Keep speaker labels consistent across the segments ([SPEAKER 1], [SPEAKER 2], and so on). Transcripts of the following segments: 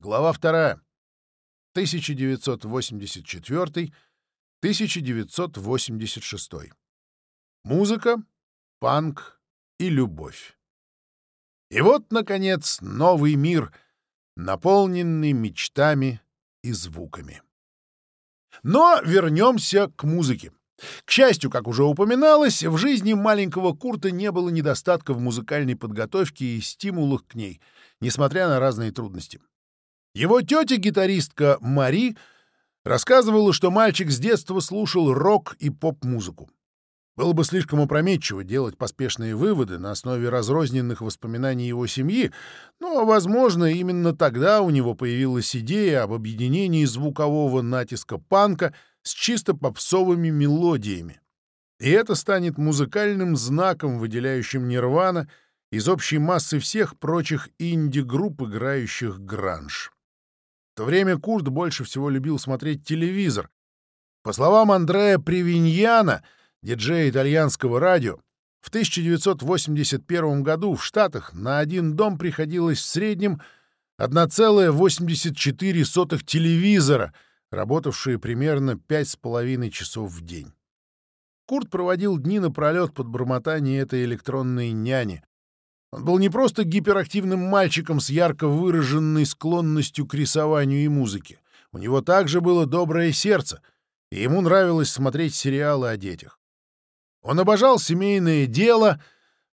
[SPEAKER 1] Глава 2. 1984-1986. Музыка, панк и любовь. И вот, наконец, новый мир, наполненный мечтами и звуками. Но вернемся к музыке. К счастью, как уже упоминалось, в жизни маленького Курта не было недостатка в музыкальной подготовке и стимулах к ней, несмотря на разные трудности. Его тетя-гитаристка Мари рассказывала, что мальчик с детства слушал рок и поп-музыку. Было бы слишком опрометчиво делать поспешные выводы на основе разрозненных воспоминаний его семьи, но, возможно, именно тогда у него появилась идея об объединении звукового натиска панка с чисто попсовыми мелодиями. И это станет музыкальным знаком, выделяющим Нирвана из общей массы всех прочих инди-групп, играющих гранж. То время Курт больше всего любил смотреть телевизор. По словам Андрея Привиньяна — диджея итальянского радио, в 1981 году в Штатах на один дом приходилось в среднем 1,84 телевизора, работавшие примерно 5,5 часов в день. Курт проводил дни напролет под бормотание этой электронной няни. Он был не просто гиперактивным мальчиком с ярко выраженной склонностью к рисованию и музыке. У него также было доброе сердце, и ему нравилось смотреть сериалы о детях. Он обожал «Семейное дело»,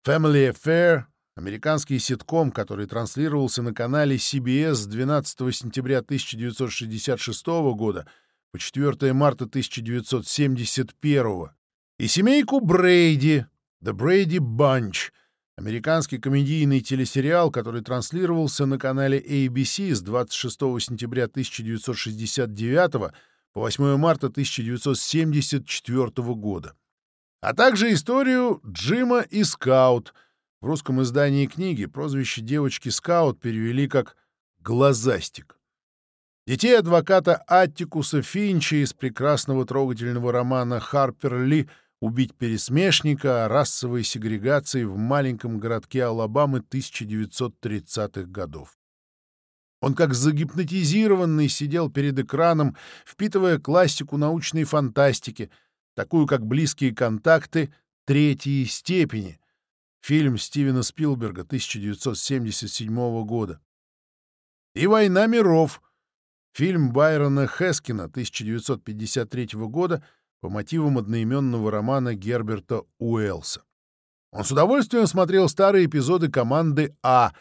[SPEAKER 1] «Family Affair», американский ситком, который транслировался на канале CBS с 12 сентября 1966 года по 4 марта 1971, и семейку Брейди, «The Brady Bunch», американский комедийный телесериал, который транслировался на канале ABC с 26 сентября 1969 по 8 марта 1974 года а также историю Джима и Скаут. В русском издании книги прозвище девочки Скаут перевели как «Глазастик». Детей адвоката Аттикуса Финча из прекрасного трогательного романа Харпер Ли «Убить пересмешника» о расовой сегрегации в маленьком городке Алабамы 1930-х годов. Он как загипнотизированный сидел перед экраном, впитывая классику научной фантастики — такую как «Близкие контакты третьей степени», фильм Стивена Спилберга 1977 года, и «Война миров», фильм Байрона Хескина 1953 года по мотивам одноименного романа Герберта Уэллса. Он с удовольствием смотрел старые эпизоды команды А,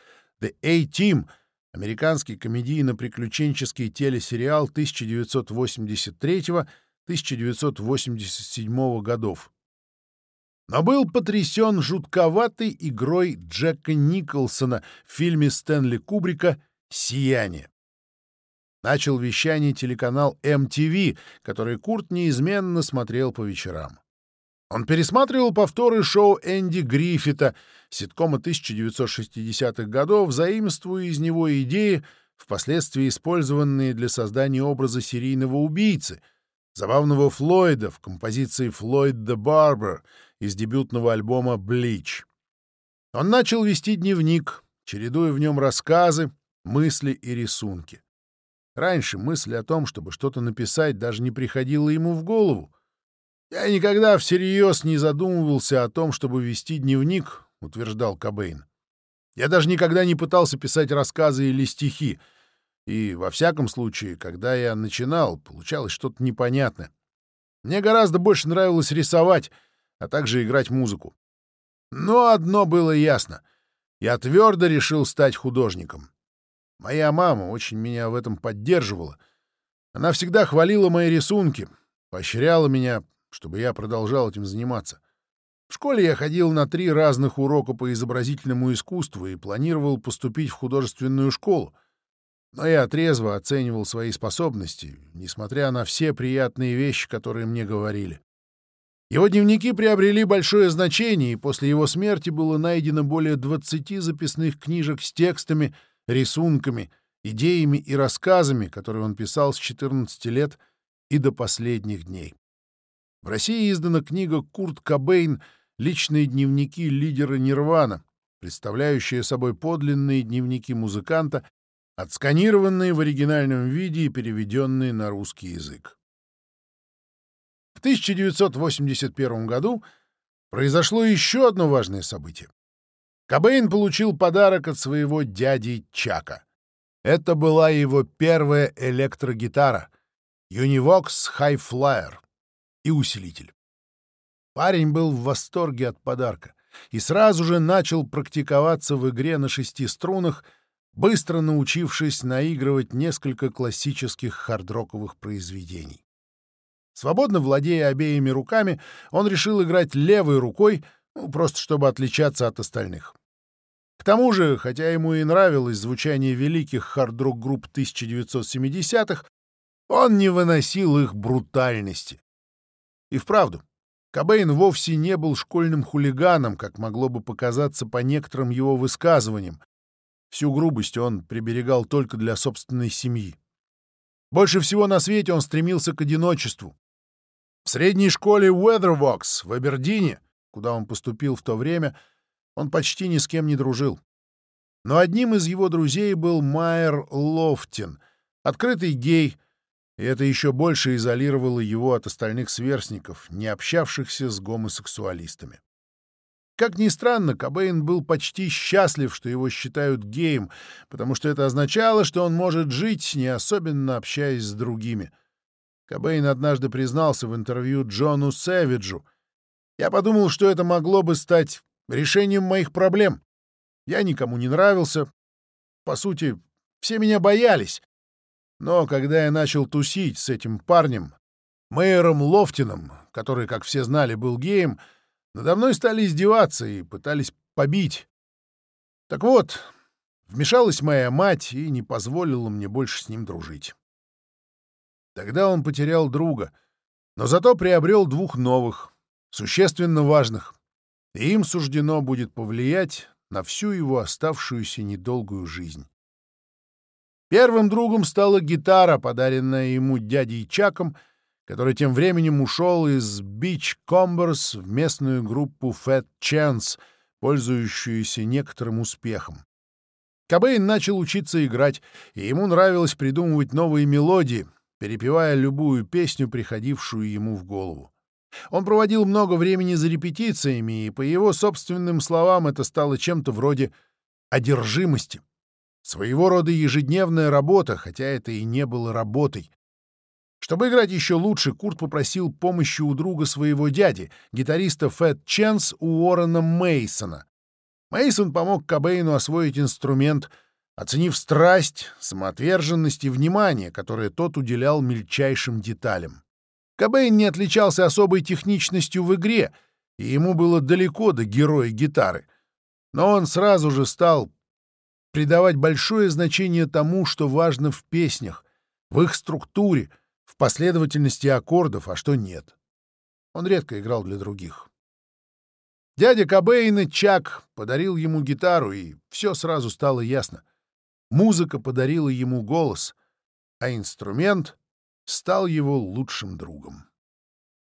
[SPEAKER 1] The A-Team, американский комедийно-приключенческий телесериал 1983 года 1987 годов. Но был потрясен жутковатой игрой Джека Николсона в фильме Стэнли Кубрика «Сияние». Начал вещание телеканал MTV, который Курт неизменно смотрел по вечерам. Он пересматривал повторы шоу Энди Гриффита, ситкома 1960-х годов, заимствуя из него идеи, впоследствии использованные для создания образа серийного убийцы — забавного Флойда в композиции «Флойд the Barber» из дебютного альбома «Bleach». Он начал вести дневник, чередуя в нем рассказы, мысли и рисунки. Раньше мысль о том, чтобы что-то написать, даже не приходила ему в голову. «Я никогда всерьез не задумывался о том, чтобы вести дневник», — утверждал Кобейн. «Я даже никогда не пытался писать рассказы или стихи. И, во всяком случае, когда я начинал, получалось что-то непонятное. Мне гораздо больше нравилось рисовать, а также играть музыку. Но одно было ясно. Я твердо решил стать художником. Моя мама очень меня в этом поддерживала. Она всегда хвалила мои рисунки, поощряла меня, чтобы я продолжал этим заниматься. В школе я ходил на три разных урока по изобразительному искусству и планировал поступить в художественную школу. Но я трезво оценивал свои способности, несмотря на все приятные вещи, которые мне говорили. Его дневники приобрели большое значение, и после его смерти было найдено более 20 записных книжек с текстами, рисунками, идеями и рассказами, которые он писал с 14 лет и до последних дней. В России издана книга «Курт Кобейн. Личные дневники лидера Нирвана», представляющая собой подлинные дневники музыканта, отсканированные в оригинальном виде и переведенные на русский язык. В 1981 году произошло еще одно важное событие. Кобейн получил подарок от своего дяди Чака. Это была его первая электрогитара Univox High Flyer и усилитель. Парень был в восторге от подарка и сразу же начал практиковаться в игре на шести струнах, быстро научившись наигрывать несколько классических хардроковых произведений. Свободно владея обеими руками, он решил играть левой рукой, ну, просто чтобы отличаться от остальных. К тому же, хотя ему и нравилось звучание великих хард-рок-групп 1970-х, он не выносил их брутальности. И вправду, Кобейн вовсе не был школьным хулиганом, как могло бы показаться по некоторым его высказываниям. Всю грубость он приберегал только для собственной семьи. Больше всего на свете он стремился к одиночеству. В средней школе Weathervox в Абердине, куда он поступил в то время, он почти ни с кем не дружил. Но одним из его друзей был Майер Лофтин, открытый гей, и это еще больше изолировало его от остальных сверстников, не общавшихся с гомосексуалистами. Как ни странно, Кобейн был почти счастлив, что его считают геем, потому что это означало, что он может жить, не особенно общаясь с другими. Кобейн однажды признался в интервью Джону Сэвиджу. «Я подумал, что это могло бы стать решением моих проблем. Я никому не нравился. По сути, все меня боялись. Но когда я начал тусить с этим парнем, мэром Лофтином, который, как все знали, был геем, надо мной стали издеваться и пытались побить. Так вот, вмешалась моя мать и не позволила мне больше с ним дружить. Тогда он потерял друга, но зато приобрел двух новых, существенно важных, и им суждено будет повлиять на всю его оставшуюся недолгую жизнь. Первым другом стала гитара, подаренная ему дядей Чаком, который тем временем ушел из Beach Combers в местную группу Fat Chance, пользующуюся некоторым успехом. Кобейн начал учиться играть, и ему нравилось придумывать новые мелодии, перепевая любую песню, приходившую ему в голову. Он проводил много времени за репетициями, и, по его собственным словам, это стало чем-то вроде одержимости — Своего рода ежедневная работа, хотя это и не было работой. Чтобы играть еще лучше, Курт попросил помощи у друга своего дяди, гитариста Фэт Ченс Уоррена Мейсона. Мейсон помог Кобейну освоить инструмент, оценив страсть, самоотверженность и внимание, которое тот уделял мельчайшим деталям. Кобейн не отличался особой техничностью в игре, и ему было далеко до героя гитары. Но он сразу же стал придавать большое значение тому, что важно в песнях, в их структуре, в последовательности аккордов, а что нет. Он редко играл для других. Дядя Кобейна, Чак, подарил ему гитару, и все сразу стало ясно. Музыка подарила ему голос, а инструмент стал его лучшим другом.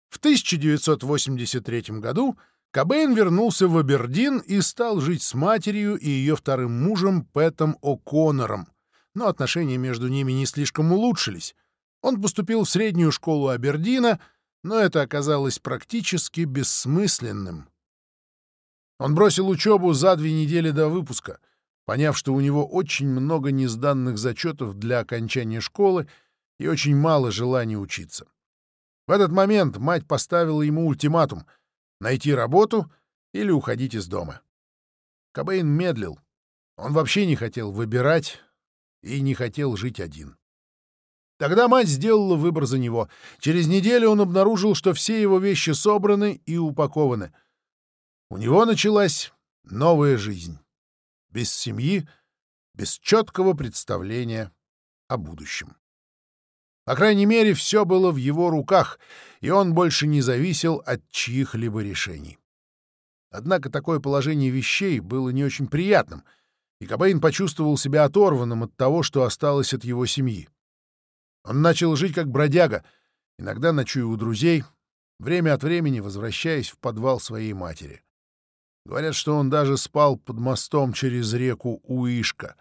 [SPEAKER 1] В 1983 году Кобейн вернулся в Абердин и стал жить с матерью и ее вторым мужем Пэтом О'Коннором, но отношения между ними не слишком улучшились. Он поступил в среднюю школу Абердина, но это оказалось практически бессмысленным. Он бросил учебу за две недели до выпуска, поняв, что у него очень много несданных зачетов для окончания школы и очень мало желания учиться. В этот момент мать поставила ему ультиматум — найти работу или уходить из дома. Кобейн медлил. Он вообще не хотел выбирать и не хотел жить один. Тогда мать сделала выбор за него. Через неделю он обнаружил, что все его вещи собраны и упакованы. У него началась новая жизнь. Без семьи, без четкого представления о будущем. По крайней мере, все было в его руках, и он больше не зависел от чьих-либо решений. Однако такое положение вещей было не очень приятным, и Кобейн почувствовал себя оторванным от того, что осталось от его семьи. Он начал жить как бродяга, иногда ночуя у друзей, время от времени возвращаясь в подвал своей матери. Говорят, что он даже спал под мостом через реку Уишка.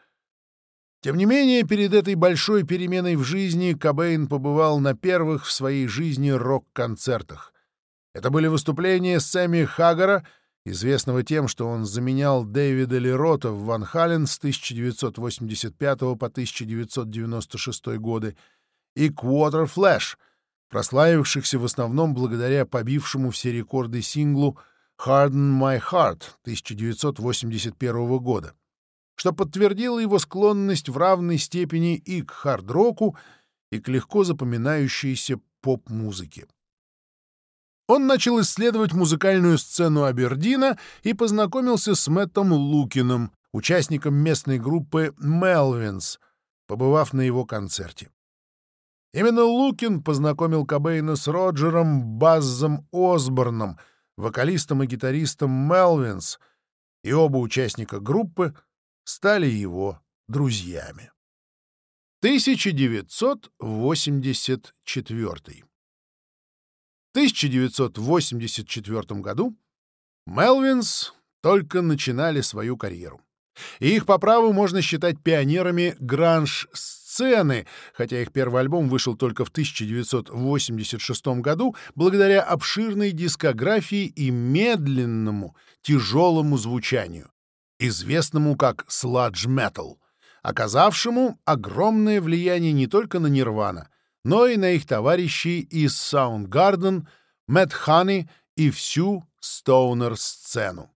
[SPEAKER 1] Тем не менее, перед этой большой переменой в жизни Кобейн побывал на первых в своей жизни рок-концертах. Это были выступления Сэмми Хаггара, известного тем, что он заменял Дэвида Лерота в Ван Хален с 1985 по 1996 годы, и Quarter Flash, прославившихся в основном благодаря побившему все рекорды синглу «Harden My Heart» 1981 года что подтвердило его склонность в равной степени и к хард-року, и к легко запоминающейся поп-музыке. Он начал исследовать музыкальную сцену Абердина и познакомился с Мэттом Лукиным, участником местной группы «Мелвинс», побывав на его концерте. Именно Лукин познакомил Кобейна с Роджером Баззом Осборном, вокалистом и гитаристом «Мелвинс», и оба участника группы — стали его друзьями. 1984 В 1984 году Мелвинс только начинали свою карьеру. И их по праву можно считать пионерами гранж-сцены, хотя их первый альбом вышел только в 1986 году благодаря обширной дискографии и медленному, тяжелому звучанию известному как Sludge Metal, оказавшему огромное влияние не только на Нирвана, но и на их товарищей из Soundgarden, Мэтт Ханни и всю стоунер-сцену.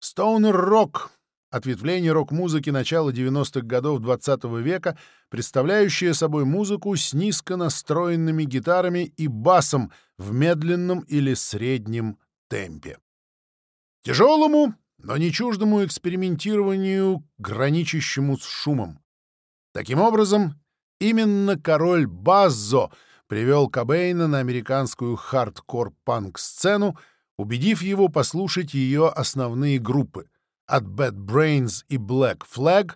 [SPEAKER 1] Стоунер-рок — ответвление рок-музыки начала 90-х годов XX -го века, представляющее собой музыку с низко настроенными гитарами и басом в медленном или среднем темпе. Тяжелому но не чуждому экспериментированию, граничащему с шумом. Таким образом, именно король Баззо привел Кобейна на американскую хардкор-панк-сцену, убедив его послушать ее основные группы от Bad Brains и Black Flag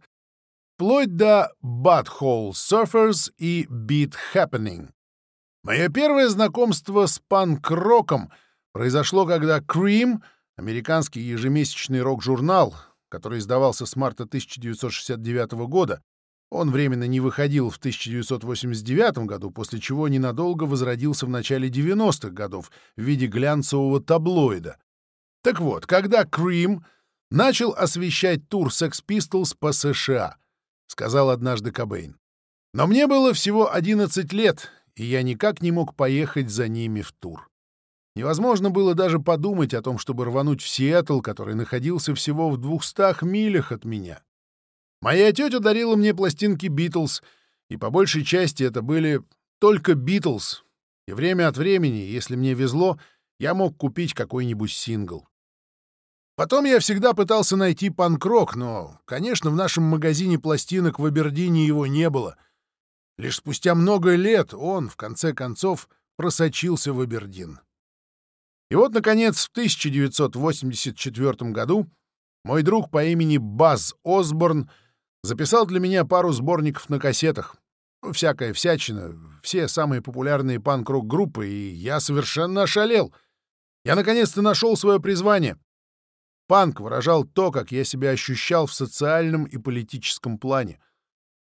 [SPEAKER 1] вплоть до Butthole Surfers и Beat Happening. Мое первое знакомство с панк-роком произошло, когда Cream — американский ежемесячный рок-журнал, который издавался с марта 1969 года. Он временно не выходил в 1989 году, после чего ненадолго возродился в начале 90-х годов в виде глянцевого таблоида. Так вот, когда Cream начал освещать тур Sex Pistols по США, сказал однажды Кобейн. Но мне было всего 11 лет, и я никак не мог поехать за ними в тур. Невозможно было даже подумать о том, чтобы рвануть в Сиэтл, который находился всего в двухстах милях от меня. Моя тетя дарила мне пластинки «Битлз», и по большей части это были только «Битлз», и время от времени, если мне везло, я мог купить какой-нибудь сингл. Потом я всегда пытался найти панк-рок, но, конечно, в нашем магазине пластинок в Абердине его не было. Лишь спустя много лет он, в конце концов, просочился в Абердин. И вот, наконец, в 1984 году мой друг по имени Баз Осборн записал для меня пару сборников на кассетах. Всякая всячина, все самые популярные панк-рок группы, и я совершенно ошалел. Я наконец-то нашел свое призвание. Панк выражал то, как я себя ощущал в социальном и политическом плане.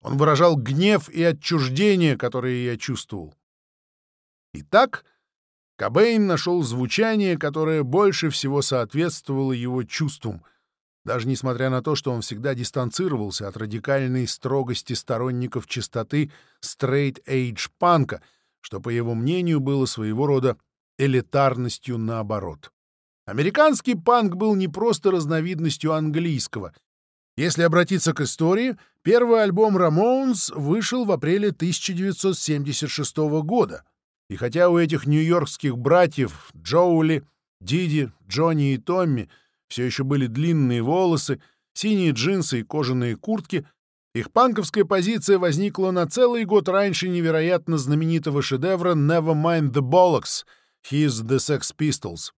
[SPEAKER 1] Он выражал гнев и отчуждение, которые я чувствовал. Итак, Кобейн нашел звучание, которое больше всего соответствовало его чувствам, даже несмотря на то, что он всегда дистанцировался от радикальной строгости сторонников чистоты straight edge-панка, что, по его мнению, было своего рода элитарностью наоборот. Американский панк был не просто разновидностью английского. Если обратиться к истории, первый альбом «Рамоунс» вышел в апреле 1976 года — и хотя у этих нью-йоркских братьев Джоули, Диди, Джонни и Томми все еще были длинные волосы, синие джинсы и кожаные куртки, их панковская позиция возникла на целый год раньше невероятно знаменитого шедевра «Never Mind the Bollocks» «He's the Sex Pistols».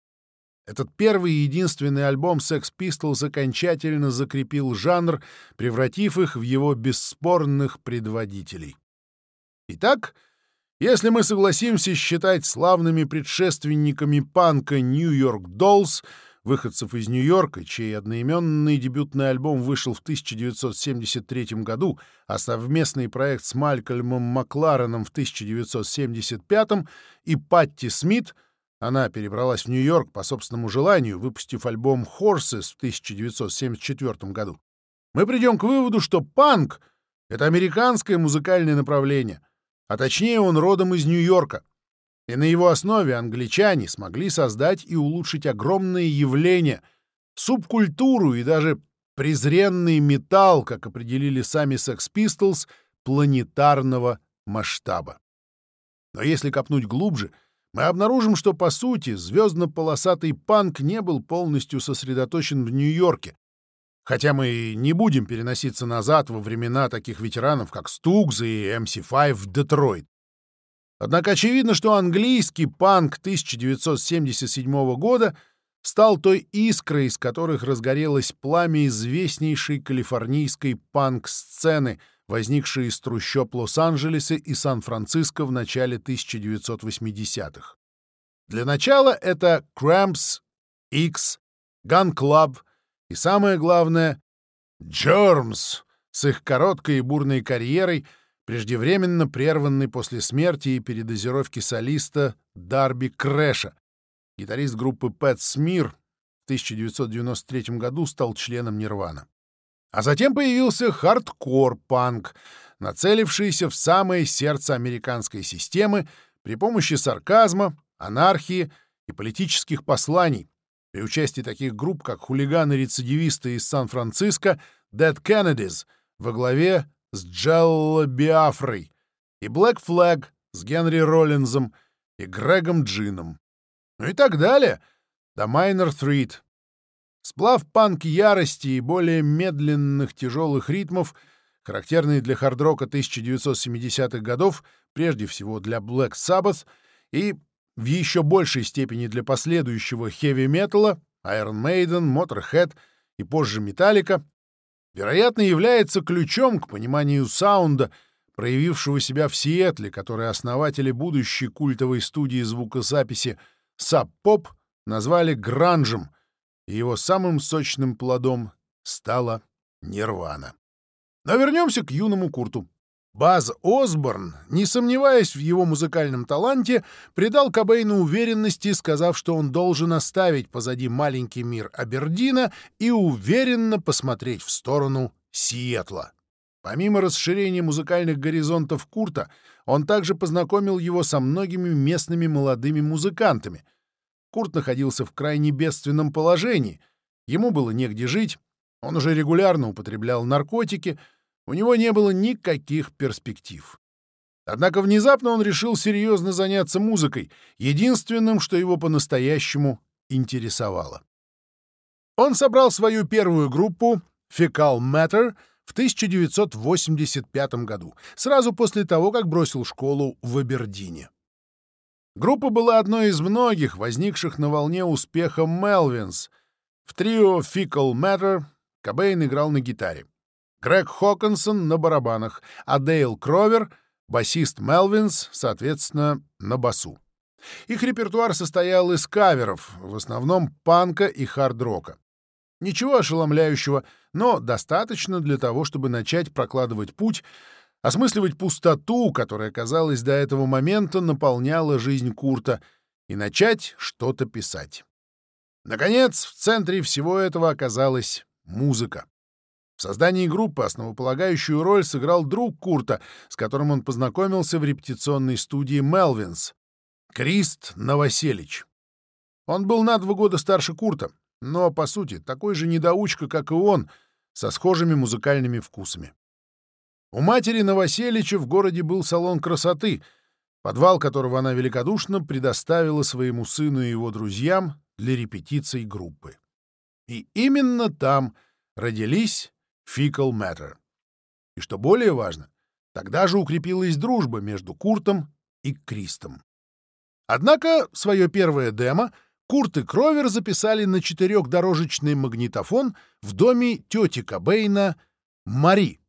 [SPEAKER 1] Этот первый и единственный альбом Sex Pistols окончательно закрепил жанр, превратив их в его бесспорных предводителей. Итак, если мы согласимся считать славными предшественниками панка Нью-Йорк Доллс, выходцев из Нью-Йорка, чей одноименный дебютный альбом вышел в 1973 году, а совместный проект с Малькольмом Маклареном в 1975, и Патти Смит, она перебралась в Нью-Йорк по собственному желанию, выпустив альбом «Horses» в 1974 году, мы придем к выводу, что панк — это американское музыкальное направление, а точнее он родом из Нью-Йорка — и на его основе англичане смогли создать и улучшить огромные явления, субкультуру и даже презренный металл, как определили сами Sex Pistols, планетарного масштаба. Но если копнуть глубже, мы обнаружим, что, по сути, звездно-полосатый панк не был полностью сосредоточен в Нью-Йорке, хотя мы не будем переноситься назад во времена таких ветеранов, как Стугз и MC5 в Детройт. Однако очевидно, что английский панк 1977 года стал той искрой, из которых разгорелось пламя известнейшей калифорнийской панк-сцены, возникшей из трущоб Лос-Анджелеса и Сан-Франциско в начале 1980-х. Для начала это Cramps, X, Gun Club и, самое главное, Germs с их короткой и бурной карьерой — преждевременно прерванный после смерти и передозировки солиста Дарби Крэша. Гитарист группы Пэт Смир в 1993 году стал членом Нирвана. А затем появился хардкор-панк, нацелившийся в самое сердце американской системы при помощи сарказма, анархии и политических посланий, при участии таких групп, как хулиганы-рецидивисты из Сан-Франциско, Dead Kennedys, во главе с Джелло Биафрой, и Black Flag с Генри Роллинзом и Грегом Джином. Ну и так далее, до Майнер Threat. Сплав панк ярости и более медленных тяжелых ритмов, характерный для хардрока 1970-х годов, прежде всего для Black Sabbath, и в еще большей степени для последующего хэви-металла, Iron Maiden, Motorhead и позже Metallica, вероятно, является ключом к пониманию саунда, проявившего себя в Сиэтле, который основатели будущей культовой студии звукозаписи Sub Pop назвали гранжем, и его самым сочным плодом стала Нирвана. Но вернемся к юному Курту. Баз Осборн, не сомневаясь в его музыкальном таланте, придал Кобейну уверенности, сказав, что он должен оставить позади маленький мир Абердина и уверенно посмотреть в сторону Сиэтла. Помимо расширения музыкальных горизонтов Курта, он также познакомил его со многими местными молодыми музыкантами. Курт находился в крайне бедственном положении. Ему было негде жить, он уже регулярно употреблял наркотики — у него не было никаких перспектив. Однако внезапно он решил серьезно заняться музыкой, единственным, что его по-настоящему интересовало. Он собрал свою первую группу Fecal Matter в 1985 году, сразу после того, как бросил школу в Абердине. Группа была одной из многих, возникших на волне успеха Melvins. В трио Fecal Matter Кобейн играл на гитаре. Грег Хокинсон на барабанах, а Дейл Кровер, басист Мелвинс, соответственно, на басу. Их репертуар состоял из каверов, в основном панка и хард-рока. Ничего ошеломляющего, но достаточно для того, чтобы начать прокладывать путь, осмысливать пустоту, которая, казалось, до этого момента наполняла жизнь Курта, и начать что-то писать. Наконец, в центре всего этого оказалась музыка. В создании группы основополагающую роль сыграл друг Курта, с которым он познакомился в репетиционной студии «Мелвинс» — Крист Новоселич. Он был на два года старше Курта, но, по сути, такой же недоучка, как и он, со схожими музыкальными вкусами. У матери Новоселича в городе был салон красоты, подвал которого она великодушно предоставила своему сыну и его друзьям для репетиций группы. И именно там родились Fecal Matter. И что более важно, тогда же укрепилась дружба между Куртом и Кристом. Однако свое первое демо Курт и Кровер записали на четырехдорожечный магнитофон в доме тети Кобейна Мари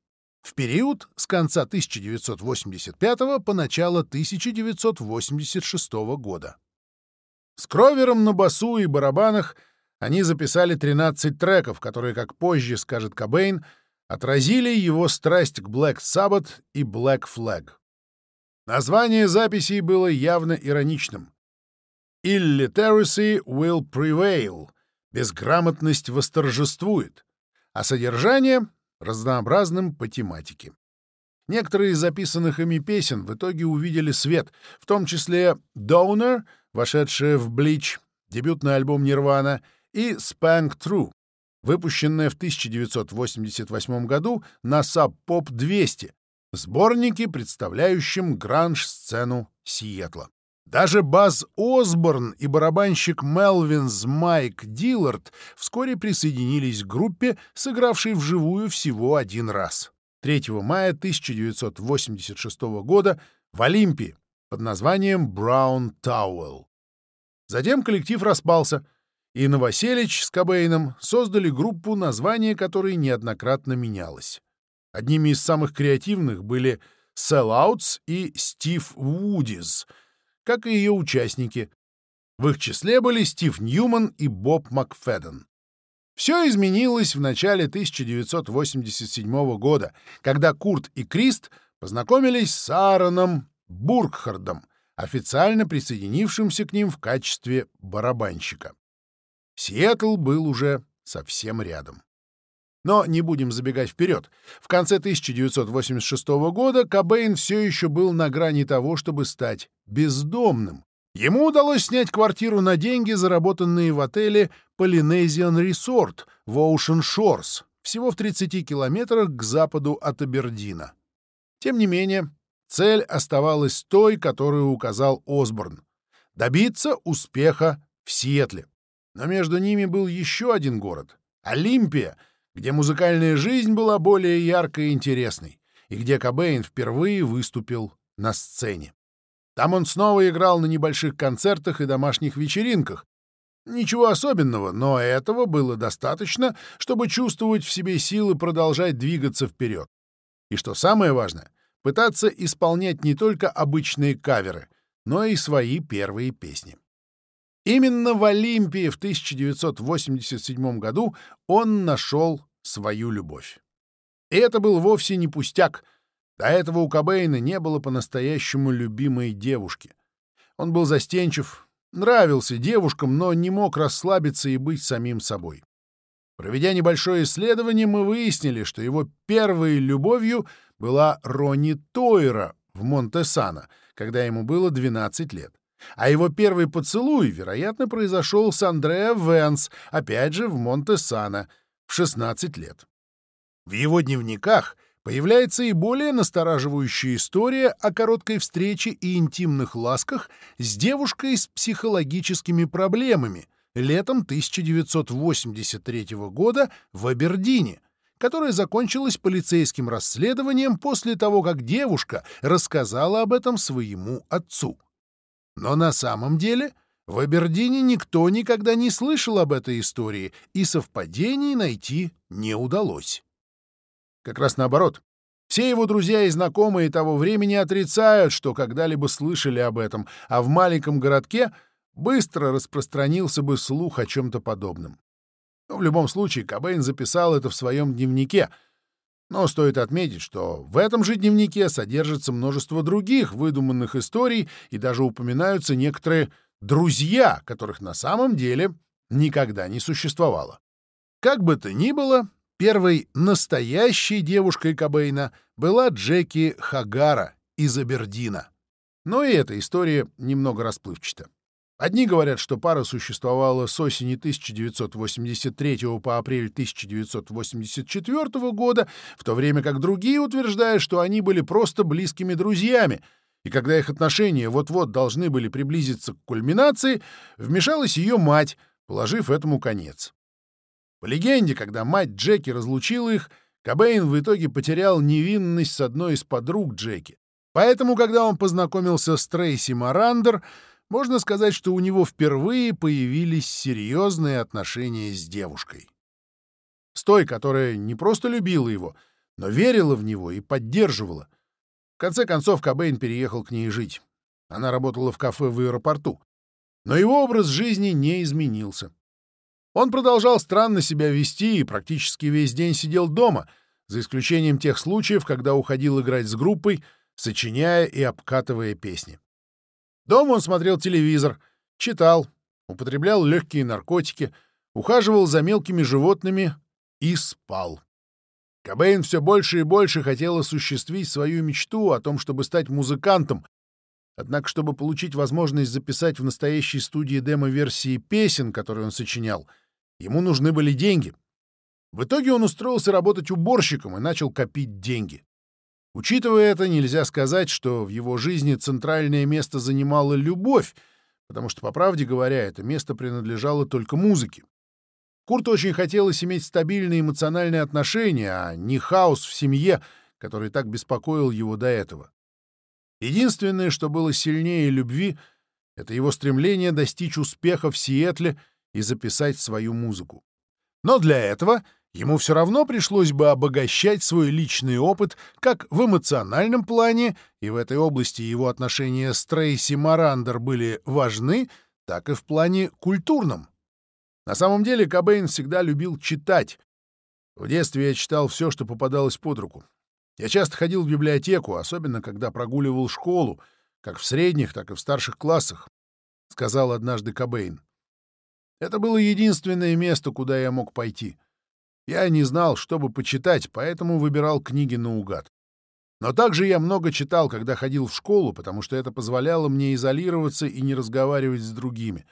[SPEAKER 1] в период с конца 1985 по начало 1986 года. С Кровером на басу и барабанах Они записали 13 треков, которые, как позже скажет Кобейн, отразили его страсть к Black Sabbath и Black Flag. Название записей было явно ироничным. «Illiteracy will prevail» — «Безграмотность восторжествует», а содержание — разнообразным по тематике. Некоторые из записанных ими песен в итоге увидели свет, в том числе «Donor», вошедшая в «Bleach», дебютный альбом «Нирвана», и «Spank True», выпущенная в 1988 году на Sub Pop 200, сборнике, представляющем гранж-сцену Сиэтла. Даже Баз Осборн и барабанщик Мелвинс Майк Диллард вскоре присоединились к группе, сыгравшей вживую всего один раз. 3 мая 1986 года в Олимпии под названием «Браун Тауэлл». Затем коллектив распался, и Новоселич с Кобейном создали группу, название которой неоднократно менялось. Одними из самых креативных были Sellouts и Стив Вудиз, как и ее участники. В их числе были Стив Ньюман и Боб Макфеден. Все изменилось в начале 1987 года, когда Курт и Крист познакомились с Аароном Бургхардом, официально присоединившимся к ним в качестве барабанщика. Сиэтл был уже совсем рядом. Но не будем забегать вперед. В конце 1986 года Кобейн все еще был на грани того, чтобы стать бездомным. Ему удалось снять квартиру на деньги, заработанные в отеле Polynesian Resort в Ocean Shores, всего в 30 километрах к западу от Абердина. Тем не менее, цель оставалась той, которую указал Осборн — добиться успеха в Сиэтле. Но между ними был еще один город — Олимпия — где музыкальная жизнь была более яркой и интересной, и где Кобейн впервые выступил на сцене. Там он снова играл на небольших концертах и домашних вечеринках. Ничего особенного, но этого было достаточно, чтобы чувствовать в себе силы продолжать двигаться вперед. И что самое важное, пытаться исполнять не только обычные каверы, но и свои первые песни. Именно в Олимпии в 1987 году он нашел свою любовь. И это был вовсе не пустяк. До этого у Кобейна не было по-настоящему любимой девушки. Он был застенчив, нравился девушкам, но не мог расслабиться и быть самим собой. Проведя небольшое исследование, мы выяснили, что его первой любовью была Ронни Тойра в Монтесано, когда ему было 12 лет. А его первый поцелуй, вероятно, произошел с Андреа Венс, опять же в Монтесано, в 16 лет. В его дневниках появляется и более настораживающая история о короткой встрече и интимных ласках с девушкой с психологическими проблемами летом 1983 года в Абердине, которая закончилась полицейским расследованием после того, как девушка рассказала об этом своему отцу. Но на самом деле в Абердине никто никогда не слышал об этой истории, и совпадений найти не удалось. Как раз наоборот. Все его друзья и знакомые того времени отрицают, что когда-либо слышали об этом, а в маленьком городке быстро распространился бы слух о чем-то подобном. Но в любом случае Кобейн записал это в своем дневнике. Но стоит отметить, что в этом же дневнике содержится множество других выдуманных историй и даже упоминаются некоторые друзья, которых на самом деле никогда не существовало. Как бы то ни было, первой настоящей девушкой Кобейна была Джеки Хагара из Абердина. Но и эта история немного расплывчата. Одни говорят, что пара существовала с осени 1983 по апрель 1984 года, в то время как другие утверждают, что они были просто близкими друзьями — и когда их отношения вот-вот должны были приблизиться к кульминации, вмешалась ее мать, положив этому конец. По легенде, когда мать Джеки разлучила их, Кобейн в итоге потерял невинность с одной из подруг Джеки. Поэтому, когда он познакомился с Трейси Марандер, можно сказать, что у него впервые появились серьезные отношения с девушкой. С той, которая не просто любила его, но верила в него и поддерживала — в конце концов, Кобейн переехал к ней жить. Она работала в кафе в аэропорту. Но его образ жизни не изменился. Он продолжал странно себя вести и практически весь день сидел дома, за исключением тех случаев, когда уходил играть с группой, сочиняя и обкатывая песни. Дома он смотрел телевизор, читал, употреблял легкие наркотики, ухаживал за мелкими животными и спал. Кобейн все больше и больше хотел осуществить свою мечту о том, чтобы стать музыкантом, Однако, чтобы получить возможность записать в настоящей студии демо-версии песен, которые он сочинял, ему нужны были деньги. В итоге он устроился работать уборщиком и начал копить деньги. Учитывая это, нельзя сказать, что в его жизни центральное место занимала любовь, потому что, по правде говоря, это место принадлежало только музыке. Курту очень хотелось иметь стабильные эмоциональные отношения, а не хаос в семье, который так беспокоил его до этого. Единственное, что было сильнее любви, это его стремление достичь успеха в Сиэтле и записать свою музыку. Но для этого ему все равно пришлось бы обогащать свой личный опыт как в эмоциональном плане, и в этой области его отношения с Трейси Марандер были важны, так и в плане культурном. На самом деле Кобейн всегда любил читать. В детстве я читал все, что попадалось под руку. Я часто ходил в библиотеку, особенно когда прогуливал школу, как в средних, так и в старших классах, — сказал однажды Кобейн. Это было единственное место, куда я мог пойти. Я не знал, что бы почитать, поэтому выбирал книги наугад. Но также я много читал, когда ходил в школу, потому что это позволяло мне изолироваться и не разговаривать с другими.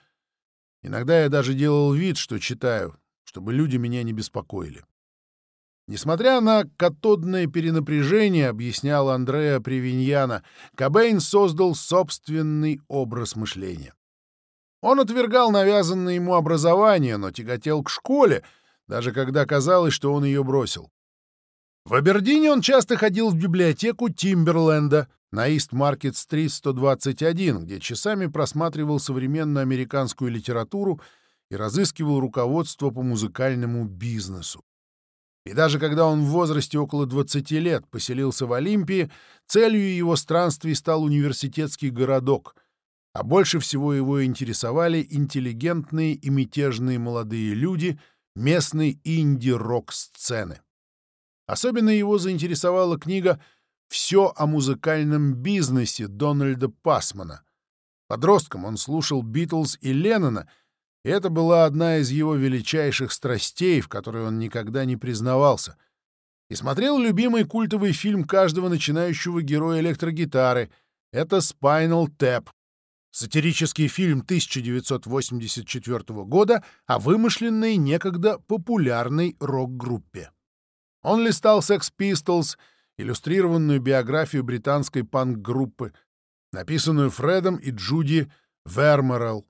[SPEAKER 1] Иногда я даже делал вид, что читаю, чтобы люди меня не беспокоили. Несмотря на катодное перенапряжение, объяснял Андреа Привиньяна, Кобейн создал собственный образ мышления. Он отвергал навязанное ему образование, но тяготел к школе, даже когда казалось, что он ее бросил. В Абердине он часто ходил в библиотеку Тимберленда на Ист-Маркет-стрит 121, где часами просматривал современную американскую литературу и разыскивал руководство по музыкальному бизнесу. И даже когда он в возрасте около 20 лет поселился в Олимпии, целью его странствий стал университетский городок, а больше всего его интересовали интеллигентные и мятежные молодые люди местной инди-рок-сцены. Особенно его заинтересовала книга «Все о музыкальном бизнесе» Дональда Пасмана. Подростком он слушал Битлз и Леннона — это была одна из его величайших страстей, в которой он никогда не признавался. И смотрел любимый культовый фильм каждого начинающего героя электрогитары. Это «Spinal Tap», сатирический фильм 1984 года о вымышленной некогда популярной рок-группе. Он листал Sex Pistols, иллюстрированную биографию британской панк-группы, написанную Фредом и Джуди Вермерелл,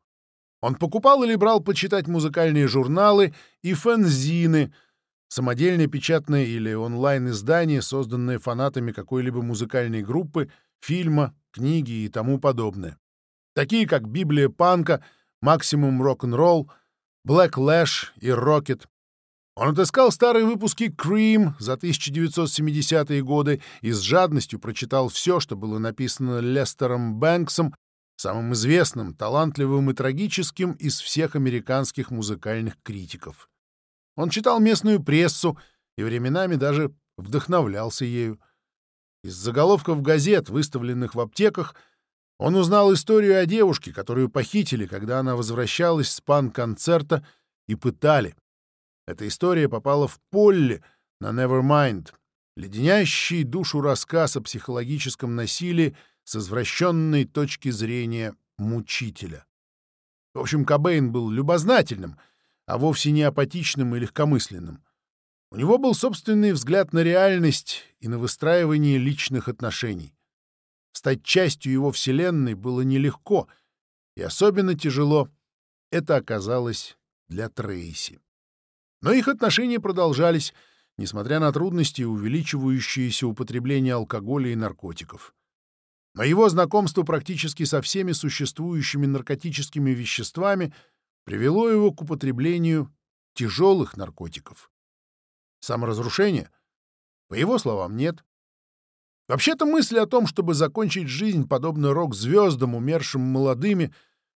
[SPEAKER 1] он покупал или брал почитать музыкальные журналы и фэнзины, самодельные печатные или онлайн-издания, созданные фанатами какой-либо музыкальной группы, фильма, книги и тому подобное. Такие как «Библия панка», «Максимум рок-н-ролл», «Блэк Лэш» и «Рокет». Он отыскал старые выпуски Cream за 1970-е годы и с жадностью прочитал все, что было написано Лестером Бэнксом самым известным, талантливым и трагическим из всех американских музыкальных критиков. Он читал местную прессу и временами даже вдохновлялся ею. Из заголовков газет, выставленных в аптеках, он узнал историю о девушке, которую похитили, когда она возвращалась с пан-концерта и пытали. Эта история попала в Полли на Nevermind, леденящий душу рассказ о психологическом насилии с извращенной точки зрения мучителя. В общем, Кобейн был любознательным, а вовсе не апатичным и легкомысленным. У него был собственный взгляд на реальность и на выстраивание личных отношений. Стать частью его вселенной было нелегко, и особенно тяжело это оказалось для Трейси. Но их отношения продолжались, несмотря на трудности и увеличивающееся употребление алкоголя и наркотиков. Но его знакомство практически со всеми существующими наркотическими веществами привело его к употреблению тяжелых наркотиков. Саморазрушение? По его словам, нет. Вообще-то мысль о том, чтобы закончить жизнь подобно рок-звездам, умершим молодыми,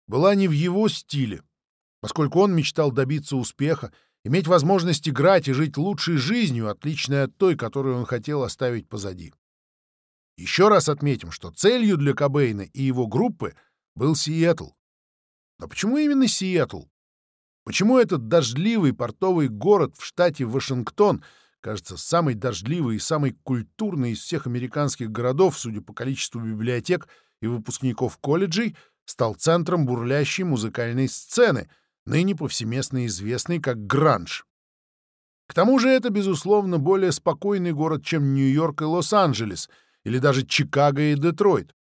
[SPEAKER 1] была не в его стиле, поскольку он мечтал добиться успеха, иметь возможность играть и жить лучшей жизнью, отличной от той, которую он хотел оставить позади. Еще раз отметим, что целью для Кобейна и его группы был Сиэтл. Но почему именно Сиэтл? Почему этот дождливый портовый город в штате Вашингтон, кажется, самый дождливый и самый культурный из всех американских городов, судя по количеству библиотек и выпускников колледжей, стал центром бурлящей музыкальной сцены, ныне повсеместно известной как гранж? К тому же это, безусловно, более спокойный город, чем Нью-Йорк и Лос-Анджелес, или даже Чикаго и Детройт.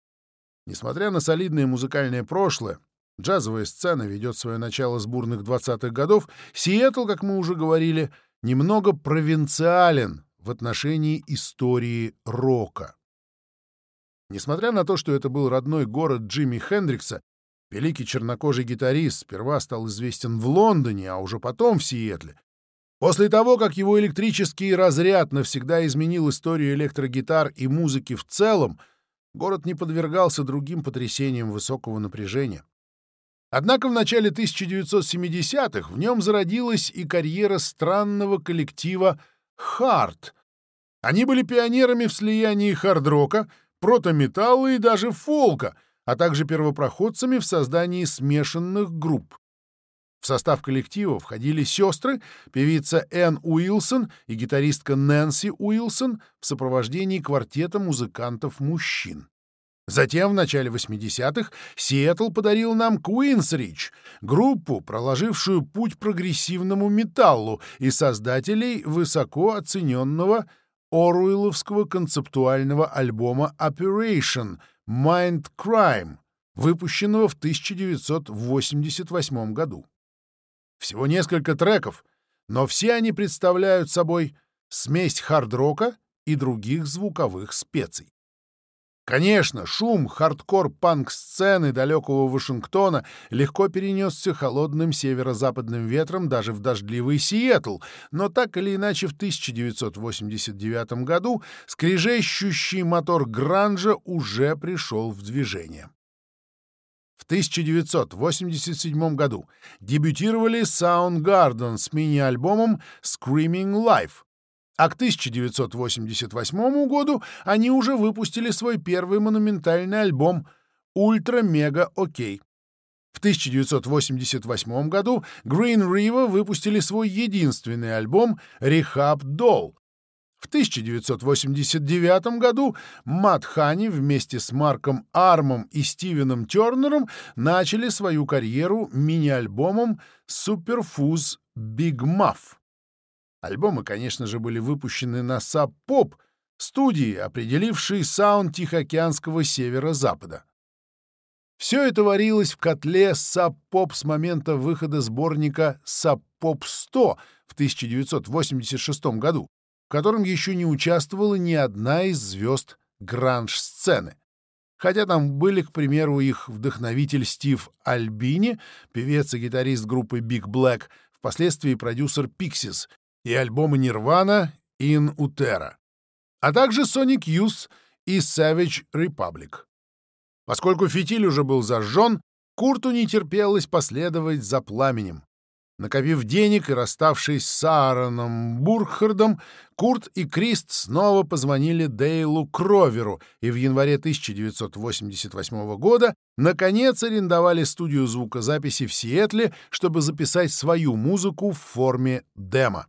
[SPEAKER 1] Несмотря на солидное музыкальное прошлое, Джазовая сцена ведет свое начало с бурных 20-х годов. Сиэтл, как мы уже говорили, немного провинциален в отношении истории рока. Несмотря на то, что это был родной город Джимми Хендрикса, великий чернокожий гитарист сперва стал известен в Лондоне, а уже потом в Сиэтле. После того, как его электрический разряд навсегда изменил историю электрогитар и музыки в целом, город не подвергался другим потрясениям высокого напряжения. Однако в начале 1970-х в нем зародилась и карьера странного коллектива «Харт». Они были пионерами в слиянии хард-рока, прото-металла и даже фолка, а также первопроходцами в создании смешанных групп. В состав коллектива входили сестры, певица Энн Уилсон и гитаристка Нэнси Уилсон в сопровождении квартета музыкантов-мужчин. Затем, в начале 80-х, Сиэтл подарил нам Queensrich, группу, проложившую путь прогрессивному металлу и создателей высоко оцененного Оруэлловского концептуального альбома Operation Mind Crime, выпущенного в 1988 году. Всего несколько треков, но все они представляют собой смесь хард-рока и других звуковых специй. Конечно, шум хардкор-панк-сцены далекого Вашингтона легко перенесся холодным северо-западным ветром даже в дождливый Сиэтл, но так или иначе в 1989 году скрежещущий мотор Гранжа уже пришел в движение. В 1987 году дебютировали Soundgarden с мини-альбомом Screaming Life, а к 1988 году они уже выпустили свой первый монументальный альбом «Ультра-мега-окей». В 1988 году Green River выпустили свой единственный альбом «Rehab Doll». В 1989 году Мат Хани вместе с Марком Армом и Стивеном Тернером начали свою карьеру мини-альбомом «Superfuzz Big Muff». Альбомы, конечно же, были выпущены на Pop, студии, определившей саунд Тихоокеанского северо-запада. Все это варилось в котле Pop с момента выхода сборника Sub Pop 100 в 1986 году, в котором еще не участвовала ни одна из звезд гранж-сцены. Хотя там были, к примеру, их вдохновитель Стив Альбини, певец и гитарист группы Big Black, впоследствии продюсер Pixies и альбомы Nirvana In Utero, а также Sonic Youth и Savage Republic. Поскольку фитиль уже был зажжен, Курту не терпелось последовать за пламенем. Накопив денег и расставшись с Аароном Бурхардом, Курт и Крист снова позвонили Дейлу Кроверу и в январе 1988 года наконец арендовали студию звукозаписи в Сиэтле, чтобы записать свою музыку в форме демо.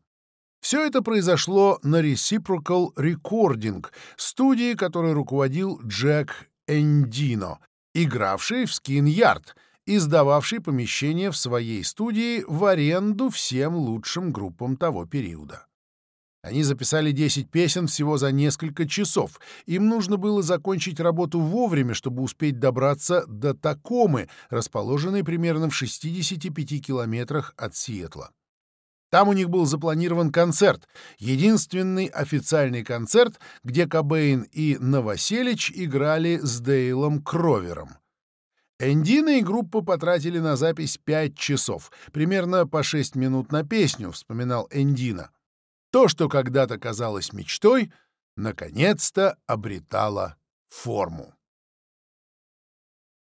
[SPEAKER 1] Все это произошло на Reciprocal Recording, студии, которой руководил Джек Эндино, игравший в Skin Yard и сдававший помещение в своей студии в аренду всем лучшим группам того периода. Они записали 10 песен всего за несколько часов. Им нужно было закончить работу вовремя, чтобы успеть добраться до Такомы, расположенной примерно в 65 километрах от Сиэтла. Там у них был запланирован концерт, единственный официальный концерт, где Кобейн и Новоселич играли с Дейлом Кровером. Эндина и группа потратили на запись пять часов, примерно по шесть минут на песню, вспоминал Эндина. То, что когда-то казалось мечтой, наконец-то обретало форму.